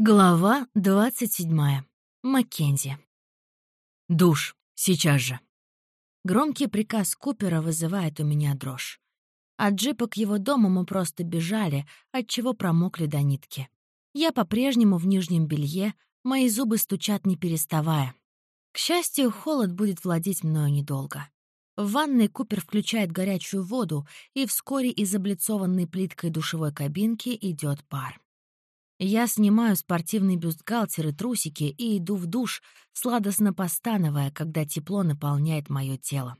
Глава 27. Маккензи. Душ. Сейчас же. Громкий приказ Купера вызывает у меня дрожь. От джипа к его дому мы просто бежали, отчего промокли до нитки. Я по-прежнему в нижнем белье, мои зубы стучат не переставая. К счастью, холод будет владеть мною недолго. В ванной Купер включает горячую воду, и вскоре из облицованной плиткой душевой кабинки идет пар. Я снимаю спортивный бюстгальтер и трусики и иду в душ, сладостно постановая, когда тепло наполняет мое тело.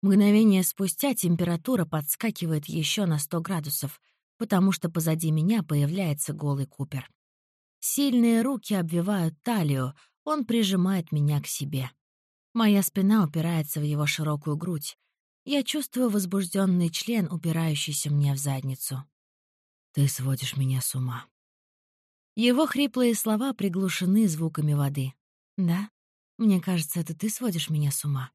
Мгновение спустя температура подскакивает еще на 100 градусов, потому что позади меня появляется голый Купер. Сильные руки обвивают талию, он прижимает меня к себе. Моя спина упирается в его широкую грудь. Я чувствую возбужденный член, упирающийся мне в задницу. «Ты сводишь меня с ума». Его хриплые слова приглушены звуками воды. «Да? Мне кажется, это ты сводишь меня с ума».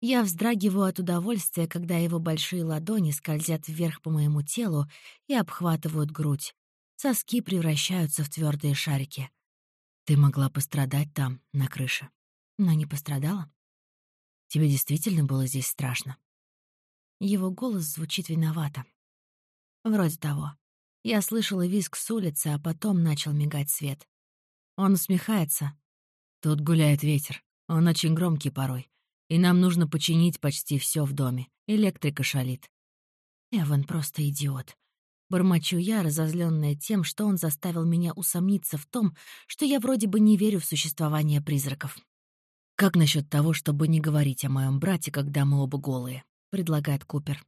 Я вздрагиваю от удовольствия, когда его большие ладони скользят вверх по моему телу и обхватывают грудь. Соски превращаются в твердые шарики. Ты могла пострадать там, на крыше но не пострадала. Тебе действительно было здесь страшно? Его голос звучит виновато. Вроде того. Я слышала визг с улицы, а потом начал мигать свет. Он усмехается. Тут гуляет ветер. Он очень громкий порой. И нам нужно починить почти все в доме. Электрика шалит. Эван просто идиот. Бормочу я, разозленная тем, что он заставил меня усомниться в том, что я вроде бы не верю в существование призраков. «Как насчет того, чтобы не говорить о моем брате, когда мы оба голые?» — предлагает Купер.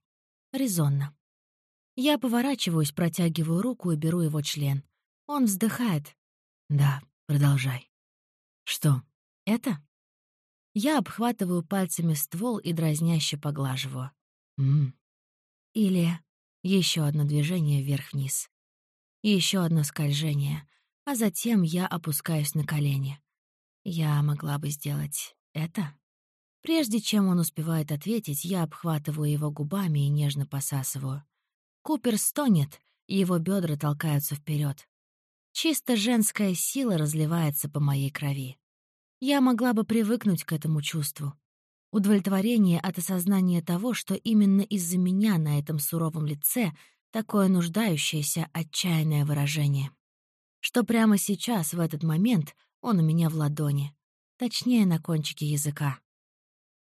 Резонно. Я поворачиваюсь, протягиваю руку и беру его член. Он вздыхает. «Да, продолжай». «Что, это?» Я обхватываю пальцами ствол и дразняще поглаживаю. «М-м». Или еще одно движение вверх-вниз. Еще одно скольжение, а затем я опускаюсь на колени. Я могла бы сделать это? Прежде чем он успевает ответить, я обхватываю его губами и нежно посасываю. Купер стонет, его бедра толкаются вперед. Чисто женская сила разливается по моей крови. Я могла бы привыкнуть к этому чувству. Удовлетворение от осознания того, что именно из-за меня на этом суровом лице такое нуждающееся, отчаянное выражение. Что прямо сейчас, в этот момент, он у меня в ладони. Точнее, на кончике языка.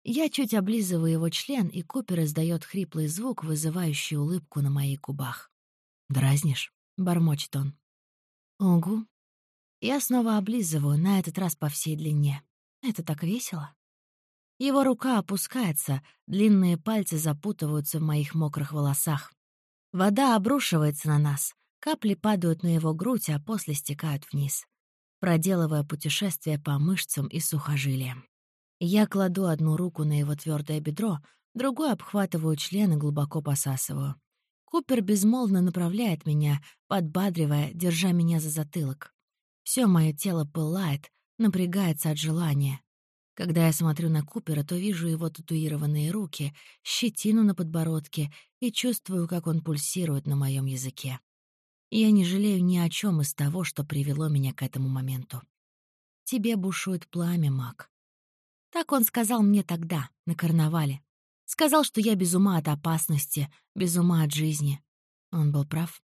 Я чуть облизываю его член, и Купер издает хриплый звук, вызывающий улыбку на моих губах. «Дразнишь?» — бормочет он. «Угу». Я снова облизываю, на этот раз по всей длине. Это так весело. Его рука опускается, длинные пальцы запутываются в моих мокрых волосах. Вода обрушивается на нас, капли падают на его грудь, а после стекают вниз проделывая путешествие по мышцам и сухожилиям. Я кладу одну руку на его твердое бедро, другую обхватываю член и глубоко посасываю. Купер безмолвно направляет меня, подбадривая, держа меня за затылок. Все мое тело пылает, напрягается от желания. Когда я смотрю на Купера, то вижу его татуированные руки, щетину на подбородке и чувствую, как он пульсирует на моем языке. Я не жалею ни о чем из того, что привело меня к этому моменту. Тебе бушует пламя, маг. Так он сказал мне тогда, на карнавале. Сказал, что я без ума от опасности, без ума от жизни. Он был прав.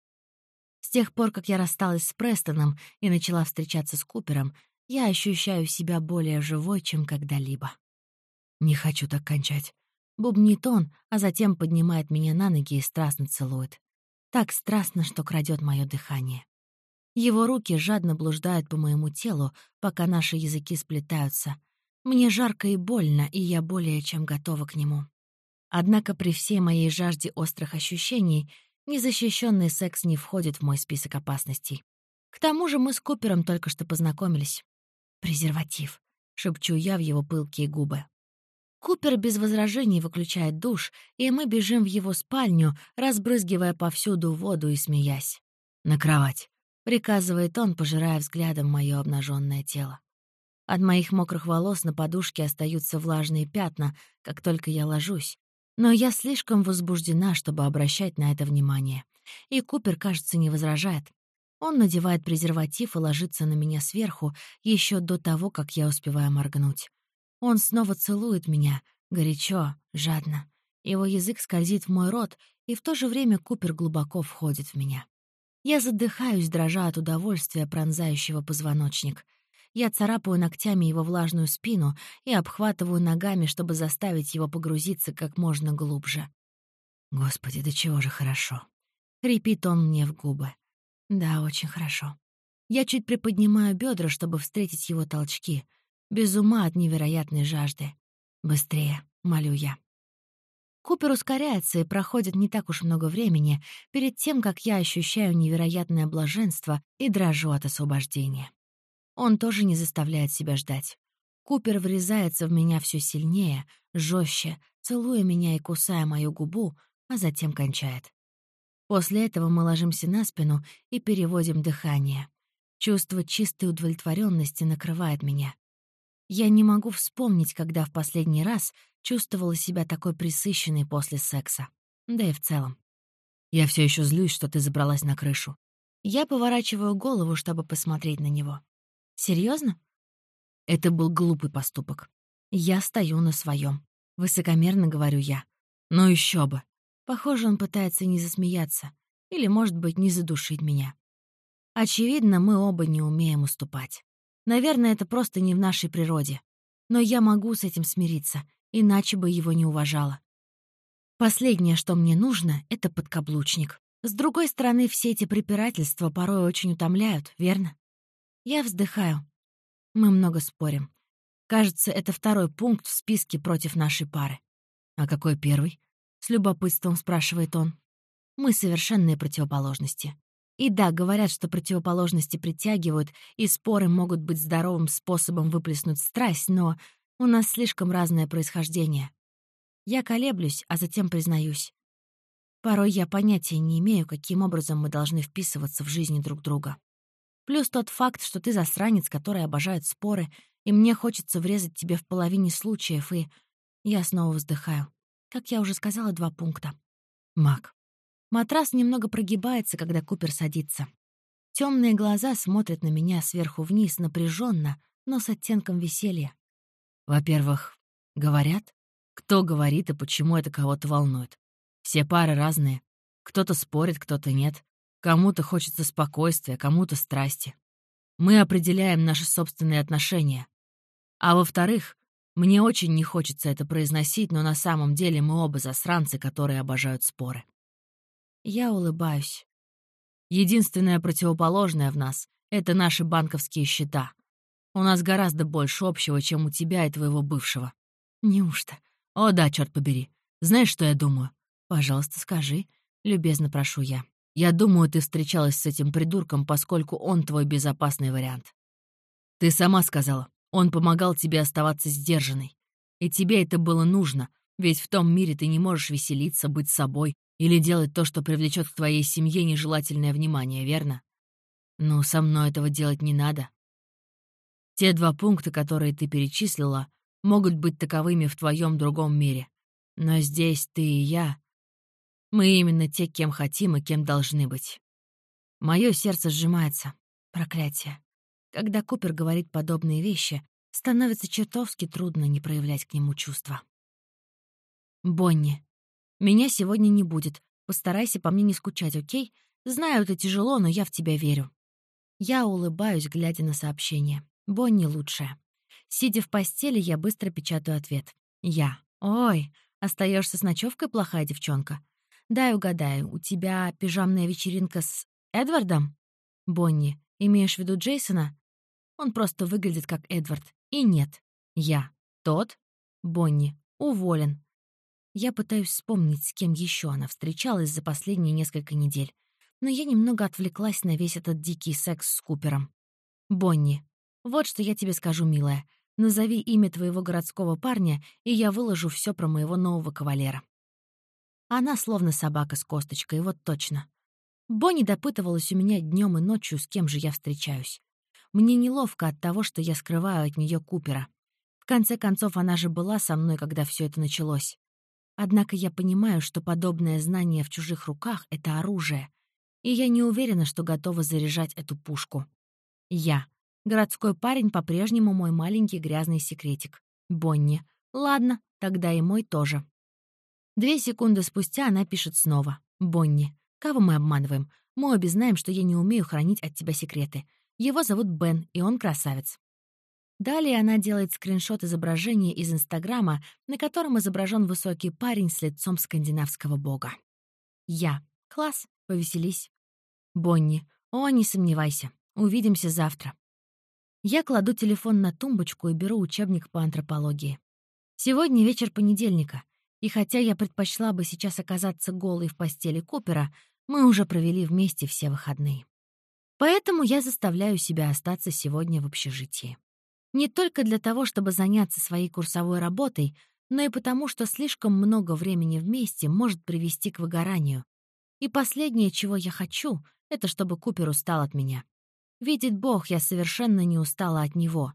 С тех пор, как я рассталась с Престоном и начала встречаться с Купером, я ощущаю себя более живой, чем когда-либо. «Не хочу так кончать», — бубнит он, а затем поднимает меня на ноги и страстно целует. Так страстно, что крадет мое дыхание. Его руки жадно блуждают по моему телу, пока наши языки сплетаются. Мне жарко и больно, и я более чем готова к нему. Однако при всей моей жажде острых ощущений незащищенный секс не входит в мой список опасностей. К тому же мы с Купером только что познакомились. «Презерватив», — шепчу я в его пылкие губы. Купер без возражений выключает душ, и мы бежим в его спальню, разбрызгивая повсюду воду и смеясь. «На кровать», — приказывает он, пожирая взглядом мое обнаженное тело. От моих мокрых волос на подушке остаются влажные пятна, как только я ложусь. Но я слишком возбуждена, чтобы обращать на это внимание. И Купер, кажется, не возражает. Он надевает презерватив и ложится на меня сверху еще до того, как я успеваю моргнуть. Он снова целует меня, горячо, жадно. Его язык скользит в мой рот, и в то же время Купер глубоко входит в меня. Я задыхаюсь, дрожа от удовольствия, пронзающего позвоночник. Я царапаю ногтями его влажную спину и обхватываю ногами, чтобы заставить его погрузиться как можно глубже. «Господи, да чего же хорошо!» — хрипит он мне в губы. «Да, очень хорошо». Я чуть приподнимаю бедра, чтобы встретить его толчки. Без ума от невероятной жажды. «Быстрее», — молю я. Купер ускоряется и проходит не так уж много времени перед тем, как я ощущаю невероятное блаженство и дрожу от освобождения. Он тоже не заставляет себя ждать. Купер врезается в меня все сильнее, жестче, целуя меня и кусая мою губу, а затем кончает. После этого мы ложимся на спину и переводим дыхание. Чувство чистой удовлетворенности накрывает меня. Я не могу вспомнить, когда в последний раз чувствовала себя такой присыщенной после секса. Да и в целом. Я все еще злюсь, что ты забралась на крышу. Я поворачиваю голову, чтобы посмотреть на него. Серьезно? Это был глупый поступок. Я стою на своем. Высокомерно говорю я. Ну еще бы. Похоже, он пытается не засмеяться. Или, может быть, не задушить меня. Очевидно, мы оба не умеем уступать. Наверное, это просто не в нашей природе. Но я могу с этим смириться, иначе бы его не уважала. Последнее, что мне нужно, — это подкаблучник. С другой стороны, все эти препирательства порой очень утомляют, верно? Я вздыхаю. Мы много спорим. Кажется, это второй пункт в списке против нашей пары. «А какой первый?» — с любопытством спрашивает он. «Мы совершенные противоположности. И да, говорят, что противоположности притягивают, и споры могут быть здоровым способом выплеснуть страсть, но у нас слишком разное происхождение. Я колеблюсь, а затем признаюсь. Порой я понятия не имею, каким образом мы должны вписываться в жизни друг друга. Плюс тот факт, что ты засранец, который обожает споры, и мне хочется врезать тебе в половине случаев, и... Я снова вздыхаю. Как я уже сказала, два пункта. Мак. Матрас немного прогибается, когда Купер садится. Темные глаза смотрят на меня сверху вниз напряженно, но с оттенком веселья. Во-первых, говорят, кто говорит и почему это кого-то волнует. Все пары разные. Кто-то спорит, кто-то нет. Кому-то хочется спокойствия, кому-то страсти. Мы определяем наши собственные отношения. А во-вторых, мне очень не хочется это произносить, но на самом деле мы оба засранцы, которые обожают споры. Я улыбаюсь. Единственное противоположное в нас — это наши банковские счета. У нас гораздо больше общего, чем у тебя и твоего бывшего. Неужто? О да, черт побери. Знаешь, что я думаю? Пожалуйста, скажи. Любезно прошу я. Я думаю, ты встречалась с этим придурком, поскольку он твой безопасный вариант. Ты сама сказала, он помогал тебе оставаться сдержанной. И тебе это было нужно, ведь в том мире ты не можешь веселиться, быть собой, или делать то, что привлечет к твоей семье нежелательное внимание, верно? Ну, со мной этого делать не надо. Те два пункта, которые ты перечислила, могут быть таковыми в твоем другом мире. Но здесь ты и я. Мы именно те, кем хотим и кем должны быть. Мое сердце сжимается. Проклятие. Когда Купер говорит подобные вещи, становится чертовски трудно не проявлять к нему чувства. Бонни. Меня сегодня не будет. Постарайся по мне не скучать, окей? Знаю, это тяжело, но я в тебя верю». Я улыбаюсь, глядя на сообщение. Бонни лучшая. Сидя в постели, я быстро печатаю ответ. Я. «Ой, остаешься с ночевкой, плохая девчонка?» «Дай угадаю, у тебя пижамная вечеринка с Эдвардом?» «Бонни, имеешь в виду Джейсона?» Он просто выглядит как Эдвард. И нет. Я. Тот? Бонни. Уволен. Я пытаюсь вспомнить, с кем еще она встречалась за последние несколько недель, но я немного отвлеклась на весь этот дикий секс с Купером. «Бонни, вот что я тебе скажу, милая. Назови имя твоего городского парня, и я выложу все про моего нового кавалера». Она словно собака с косточкой, вот точно. Бонни допытывалась у меня днем и ночью, с кем же я встречаюсь. Мне неловко от того, что я скрываю от нее Купера. В конце концов, она же была со мной, когда все это началось. Однако я понимаю, что подобное знание в чужих руках — это оружие. и я не уверена, что готова заряжать эту пушку. Я. Городской парень по-прежнему мой маленький грязный секретик. Бонни. Ладно, тогда и мой тоже. Две секунды спустя она пишет снова. «Бонни, кого мы обманываем? Мы обе знаем, что я не умею хранить от тебя секреты. Его зовут Бен, и он красавец». Далее она делает скриншот изображения из Инстаграма, на котором изображен высокий парень с лицом скандинавского бога. Я. Класс, повеселись. Бонни. О, не сомневайся. Увидимся завтра. Я кладу телефон на тумбочку и беру учебник по антропологии. Сегодня вечер понедельника, и хотя я предпочла бы сейчас оказаться голой в постели Купера, мы уже провели вместе все выходные. Поэтому я заставляю себя остаться сегодня в общежитии. Не только для того, чтобы заняться своей курсовой работой, но и потому, что слишком много времени вместе может привести к выгоранию. И последнее, чего я хочу, это чтобы Купер устал от меня. Видит Бог, я совершенно не устала от него.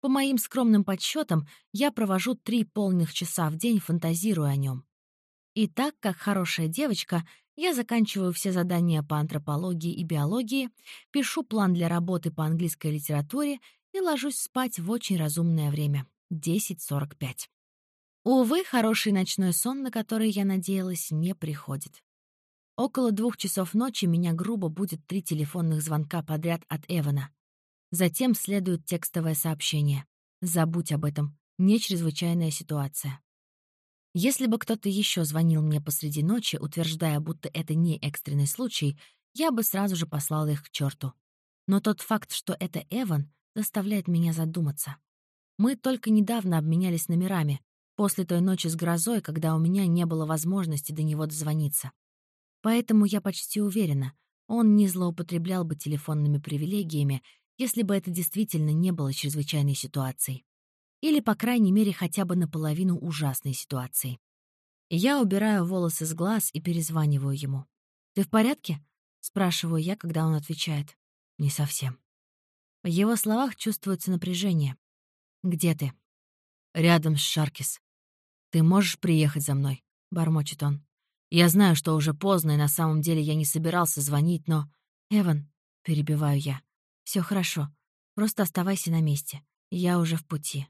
По моим скромным подсчетам, я провожу три полных часа в день, фантазируя о нем. И так, как хорошая девочка, я заканчиваю все задания по антропологии и биологии, пишу план для работы по английской литературе и ложусь спать в очень разумное время — 10.45. Увы, хороший ночной сон, на который я надеялась, не приходит. Около двух часов ночи меня грубо будет три телефонных звонка подряд от Эвана. Затем следует текстовое сообщение. «Забудь об этом. Не чрезвычайная ситуация». Если бы кто-то еще звонил мне посреди ночи, утверждая, будто это не экстренный случай, я бы сразу же послала их к черту. Но тот факт, что это Эван, заставляет меня задуматься. Мы только недавно обменялись номерами, после той ночи с грозой, когда у меня не было возможности до него дозвониться. Поэтому я почти уверена, он не злоупотреблял бы телефонными привилегиями если бы это действительно не было чрезвычайной ситуацией. Или, по крайней мере, хотя бы наполовину ужасной ситуацией. Я убираю волосы с глаз и перезваниваю ему. «Ты в порядке?» — спрашиваю я, когда он отвечает. «Не совсем». В его словах чувствуется напряжение. «Где ты?» «Рядом с Шаркис. Ты можешь приехать за мной?» — бормочет он. «Я знаю, что уже поздно, и на самом деле я не собирался звонить, но...» «Эван», — перебиваю я, все хорошо. Просто оставайся на месте. Я уже в пути.